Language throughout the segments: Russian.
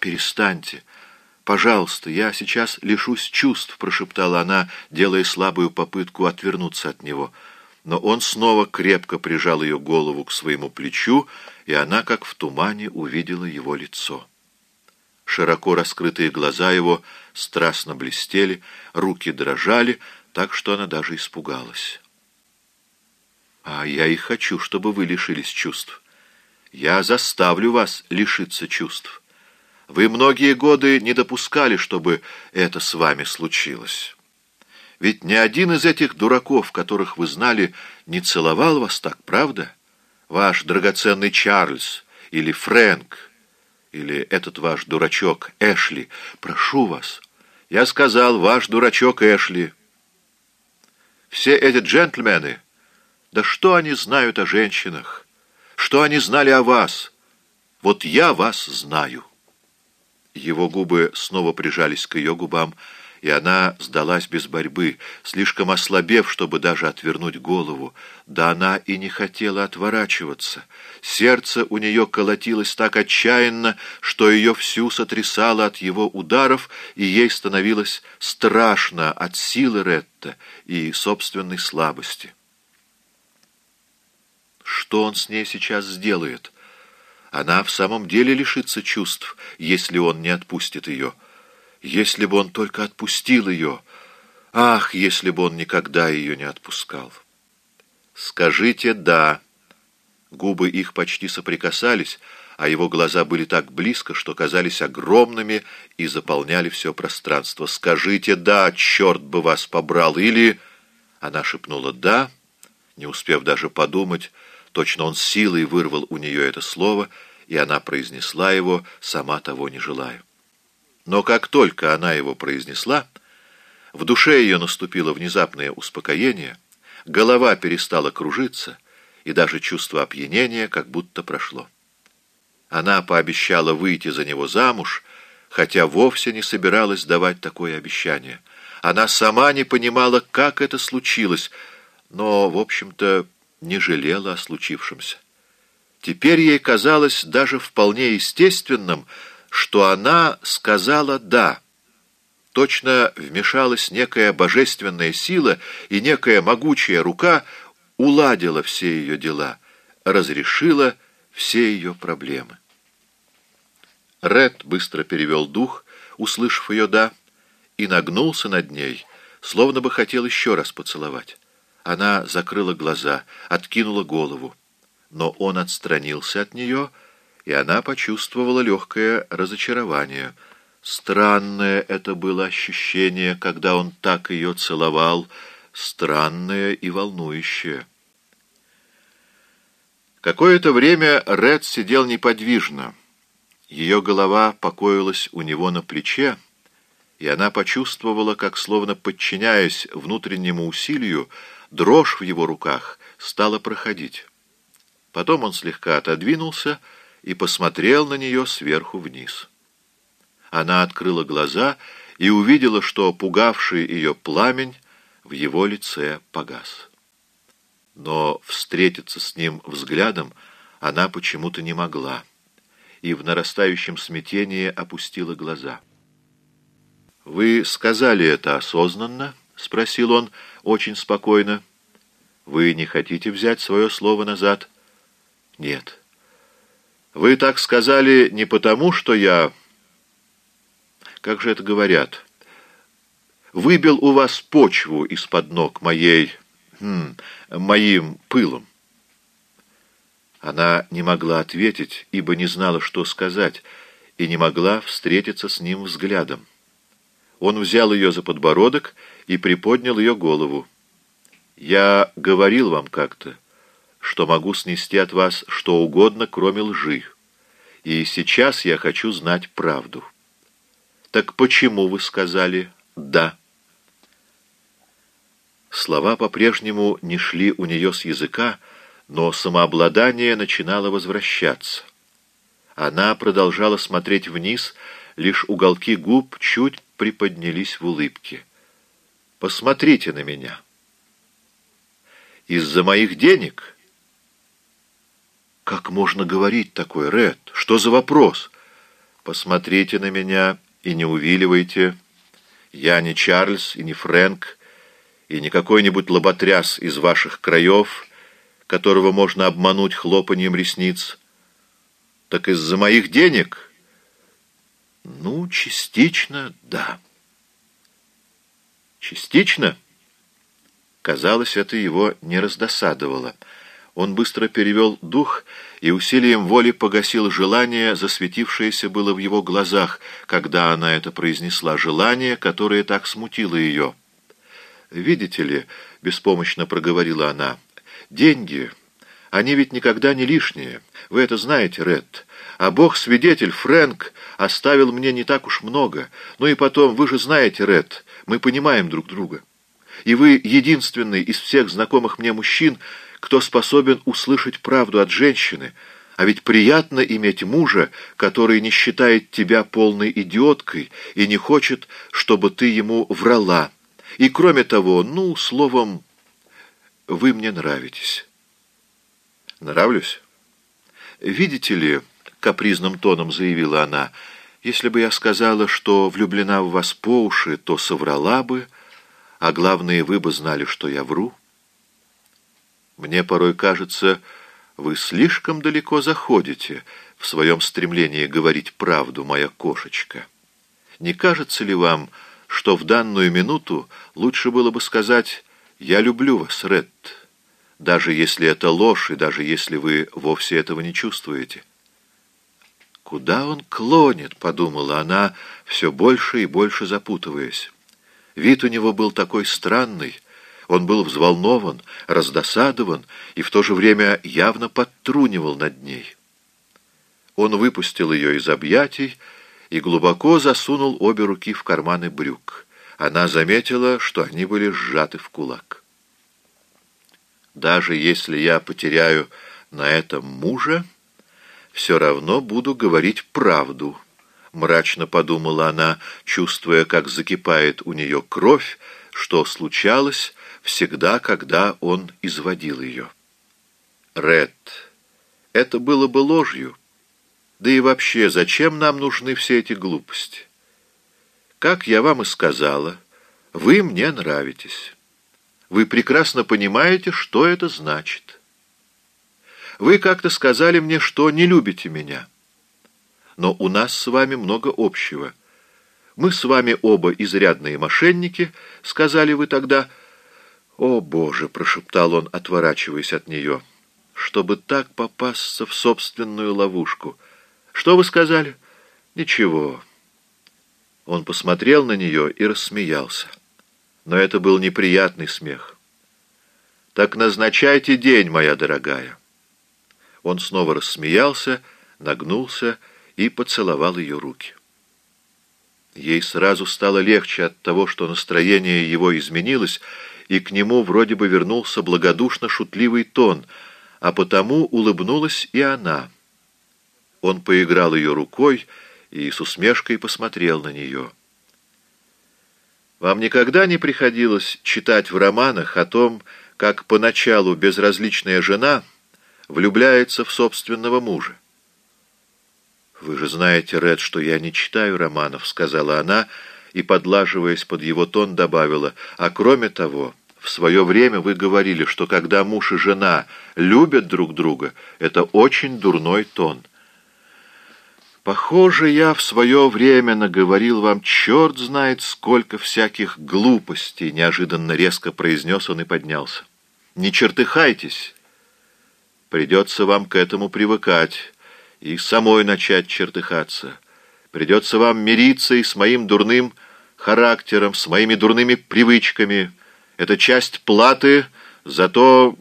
перестаньте. Пожалуйста, я сейчас лишусь чувств», — прошептала она, делая слабую попытку отвернуться от него. Но он снова крепко прижал ее голову к своему плечу, и она, как в тумане, увидела его лицо. Широко раскрытые глаза его страстно блестели, руки дрожали, так что она даже испугалась. «А я и хочу, чтобы вы лишились чувств. Я заставлю вас лишиться чувств. Вы многие годы не допускали, чтобы это с вами случилось. Ведь ни один из этих дураков, которых вы знали, не целовал вас так, правда? Ваш драгоценный Чарльз или Фрэнк, или этот ваш дурачок Эшли. Прошу вас. Я сказал, ваш дурачок Эшли. Все эти джентльмены, да что они знают о женщинах? Что они знали о вас? Вот я вас знаю». Его губы снова прижались к ее губам, и она сдалась без борьбы, слишком ослабев, чтобы даже отвернуть голову. Да она и не хотела отворачиваться. Сердце у нее колотилось так отчаянно, что ее всю сотрясало от его ударов, и ей становилось страшно от силы Ретта и собственной слабости. Что он с ней сейчас сделает? Она в самом деле лишится чувств, если он не отпустит ее. Если бы он только отпустил ее! Ах, если бы он никогда ее не отпускал! «Скажите «да». Губы их почти соприкасались, а его глаза были так близко, что казались огромными и заполняли все пространство. «Скажите «да», черт бы вас побрал!» Или... Она шепнула «да», не успев даже подумать, Точно он силой вырвал у нее это слово, и она произнесла его, сама того не желая. Но как только она его произнесла, в душе ее наступило внезапное успокоение, голова перестала кружиться, и даже чувство опьянения как будто прошло. Она пообещала выйти за него замуж, хотя вовсе не собиралась давать такое обещание. Она сама не понимала, как это случилось, но, в общем-то, не жалела о случившемся. Теперь ей казалось даже вполне естественным, что она сказала «да». Точно вмешалась некая божественная сила, и некая могучая рука уладила все ее дела, разрешила все ее проблемы. Ред быстро перевел дух, услышав ее «да», и нагнулся над ней, словно бы хотел еще раз поцеловать. Она закрыла глаза, откинула голову. Но он отстранился от нее, и она почувствовала легкое разочарование. Странное это было ощущение, когда он так ее целовал, странное и волнующее. Какое-то время Ред сидел неподвижно. Ее голова покоилась у него на плече, и она почувствовала, как, словно подчиняясь внутреннему усилию, Дрожь в его руках стала проходить. Потом он слегка отодвинулся и посмотрел на нее сверху вниз. Она открыла глаза и увидела, что пугавший ее пламень в его лице погас. Но встретиться с ним взглядом она почему-то не могла, и в нарастающем смятении опустила глаза. «Вы сказали это осознанно?» — спросил он, — очень спокойно. «Вы не хотите взять свое слово назад?» «Нет». «Вы так сказали не потому, что я...» «Как же это говорят?» «Выбил у вас почву из-под ног моей... Хм, моим пылом». Она не могла ответить, ибо не знала, что сказать, и не могла встретиться с ним взглядом. Он взял ее за подбородок и приподнял ее голову. «Я говорил вам как-то, что могу снести от вас что угодно, кроме лжи, и сейчас я хочу знать правду. Так почему вы сказали «да»?» Слова по-прежнему не шли у нее с языка, но самообладание начинало возвращаться. Она продолжала смотреть вниз, лишь уголки губ чуть приподнялись в улыбке. «Посмотрите на меня». «Из-за моих денег?» «Как можно говорить такое, Ред? Что за вопрос?» Посмотрите на меня и не увиливайте. Я не Чарльз и не Фрэнк, и не какой-нибудь лоботряс из ваших краев, которого можно обмануть хлопанием ресниц. Так из-за моих денег? Ну, частично, да. Частично? Казалось, это его не раздосадовало. Он быстро перевел дух и усилием воли погасил желание, засветившееся было в его глазах, когда она это произнесла, желание, которое так смутило ее. «Видите ли», — беспомощно проговорила она, — «деньги, они ведь никогда не лишние. Вы это знаете, Ред. А Бог свидетель, Фрэнк оставил мне не так уж много. Ну и потом, вы же знаете, Ред, мы понимаем друг друга. И вы единственный из всех знакомых мне мужчин, кто способен услышать правду от женщины, а ведь приятно иметь мужа, который не считает тебя полной идиоткой и не хочет, чтобы ты ему врала. И кроме того, ну, словом, вы мне нравитесь. Нравлюсь? Видите ли, капризным тоном заявила она, если бы я сказала, что влюблена в вас по уши, то соврала бы, а главное, вы бы знали, что я вру. Мне порой кажется, вы слишком далеко заходите в своем стремлении говорить правду, моя кошечка. Не кажется ли вам, что в данную минуту лучше было бы сказать «Я люблю вас, Ред», даже если это ложь и даже если вы вовсе этого не чувствуете? «Куда он клонит?» — подумала она, все больше и больше запутываясь. Вид у него был такой странный, он был взволнован, раздосадован и в то же время явно подтрунивал над ней. Он выпустил ее из объятий и глубоко засунул обе руки в карманы брюк. Она заметила, что они были сжаты в кулак. «Даже если я потеряю на этом мужа, все равно буду говорить правду», — мрачно подумала она, чувствуя, как закипает у нее кровь, что случалось, всегда, когда он изводил ее. Ред, это было бы ложью. Да и вообще, зачем нам нужны все эти глупости? Как я вам и сказала, вы мне нравитесь. Вы прекрасно понимаете, что это значит. Вы как-то сказали мне, что не любите меня. Но у нас с вами много общего. Мы с вами оба изрядные мошенники, сказали вы тогда, — «О, Боже!» — прошептал он, отворачиваясь от нее. «Чтобы так попасться в собственную ловушку. Что вы сказали?» «Ничего». Он посмотрел на нее и рассмеялся. Но это был неприятный смех. «Так назначайте день, моя дорогая». Он снова рассмеялся, нагнулся и поцеловал ее руки. Ей сразу стало легче от того, что настроение его изменилось, и к нему вроде бы вернулся благодушно-шутливый тон, а потому улыбнулась и она. Он поиграл ее рукой и с усмешкой посмотрел на нее. «Вам никогда не приходилось читать в романах о том, как поначалу безразличная жена влюбляется в собственного мужа?» «Вы же знаете, Ред, что я не читаю романов», — сказала она, и, подлаживаясь под его тон, добавила, «а кроме того...» В свое время вы говорили, что когда муж и жена любят друг друга, это очень дурной тон. Похоже, я в свое время наговорил вам черт знает сколько всяких глупостей, неожиданно резко произнес он и поднялся. Не чертыхайтесь. Придется вам к этому привыкать и самой начать чертыхаться. Придется вам мириться и с моим дурным характером, с моими дурными привычками, это часть платы за то,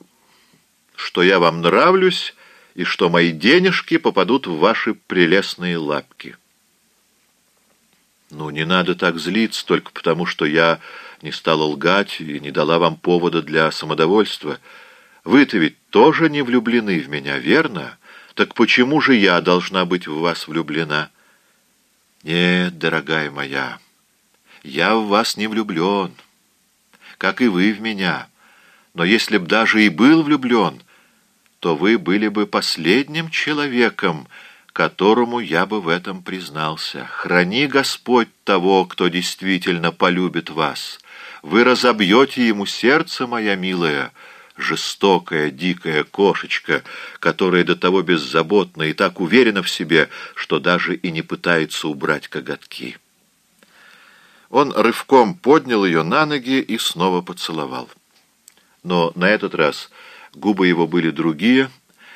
что я вам нравлюсь и что мои денежки попадут в ваши прелестные лапки. Ну, не надо так злиться только потому, что я не стала лгать и не дала вам повода для самодовольства. Вы-то ведь тоже не влюблены в меня, верно? Так почему же я должна быть в вас влюблена? Нет, дорогая моя, я в вас не влюблен» как и вы в меня. Но если б даже и был влюблен, то вы были бы последним человеком, которому я бы в этом признался. Храни Господь того, кто действительно полюбит вас. Вы разобьете ему сердце, моя милая, жестокая, дикая кошечка, которая до того беззаботна и так уверена в себе, что даже и не пытается убрать коготки. Он рывком поднял ее на ноги и снова поцеловал. Но на этот раз губы его были другие,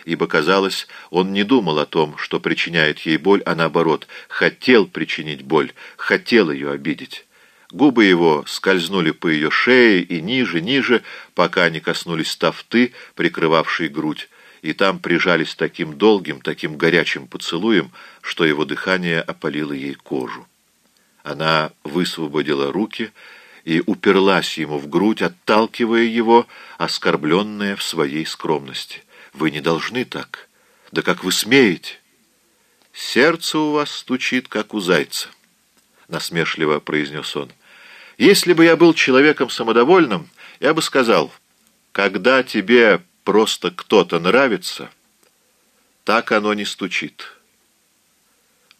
ибо, казалось, он не думал о том, что причиняет ей боль, а наоборот, хотел причинить боль, хотел ее обидеть. Губы его скользнули по ее шее и ниже, ниже, пока не коснулись тафты, прикрывавшей грудь, и там прижались таким долгим, таким горячим поцелуем, что его дыхание опалило ей кожу. Она высвободила руки и уперлась ему в грудь, отталкивая его, оскорбленная в своей скромности. «Вы не должны так. Да как вы смеете?» «Сердце у вас стучит, как у зайца», — насмешливо произнес он. Если бы я был человеком самодовольным, я бы сказал, когда тебе просто кто-то нравится, так оно не стучит.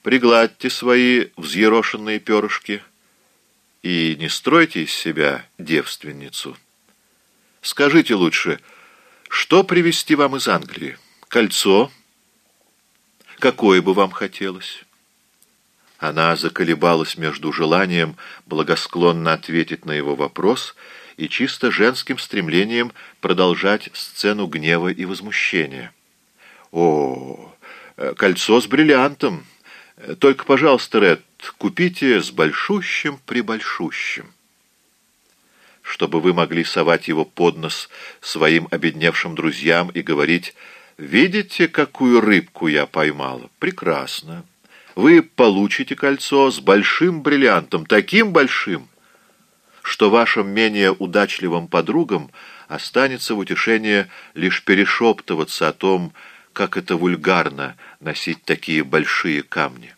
Пригладьте свои взъерошенные перышки и не стройте из себя девственницу. Скажите лучше, что привезти вам из Англии? Кольцо? Какое бы вам хотелось? Она заколебалась между желанием благосклонно ответить на его вопрос и чисто женским стремлением продолжать сцену гнева и возмущения. «О, э, кольцо с бриллиантом! Только, пожалуйста, Ред, купите с большущим-пребольшущим» чтобы вы могли совать его под нос своим обедневшим друзьям и говорить «Видите, какую рыбку я поймала? Прекрасно!» вы получите кольцо с большим бриллиантом, таким большим, что вашим менее удачливым подругам останется в утешение лишь перешептываться о том, как это вульгарно носить такие большие камни.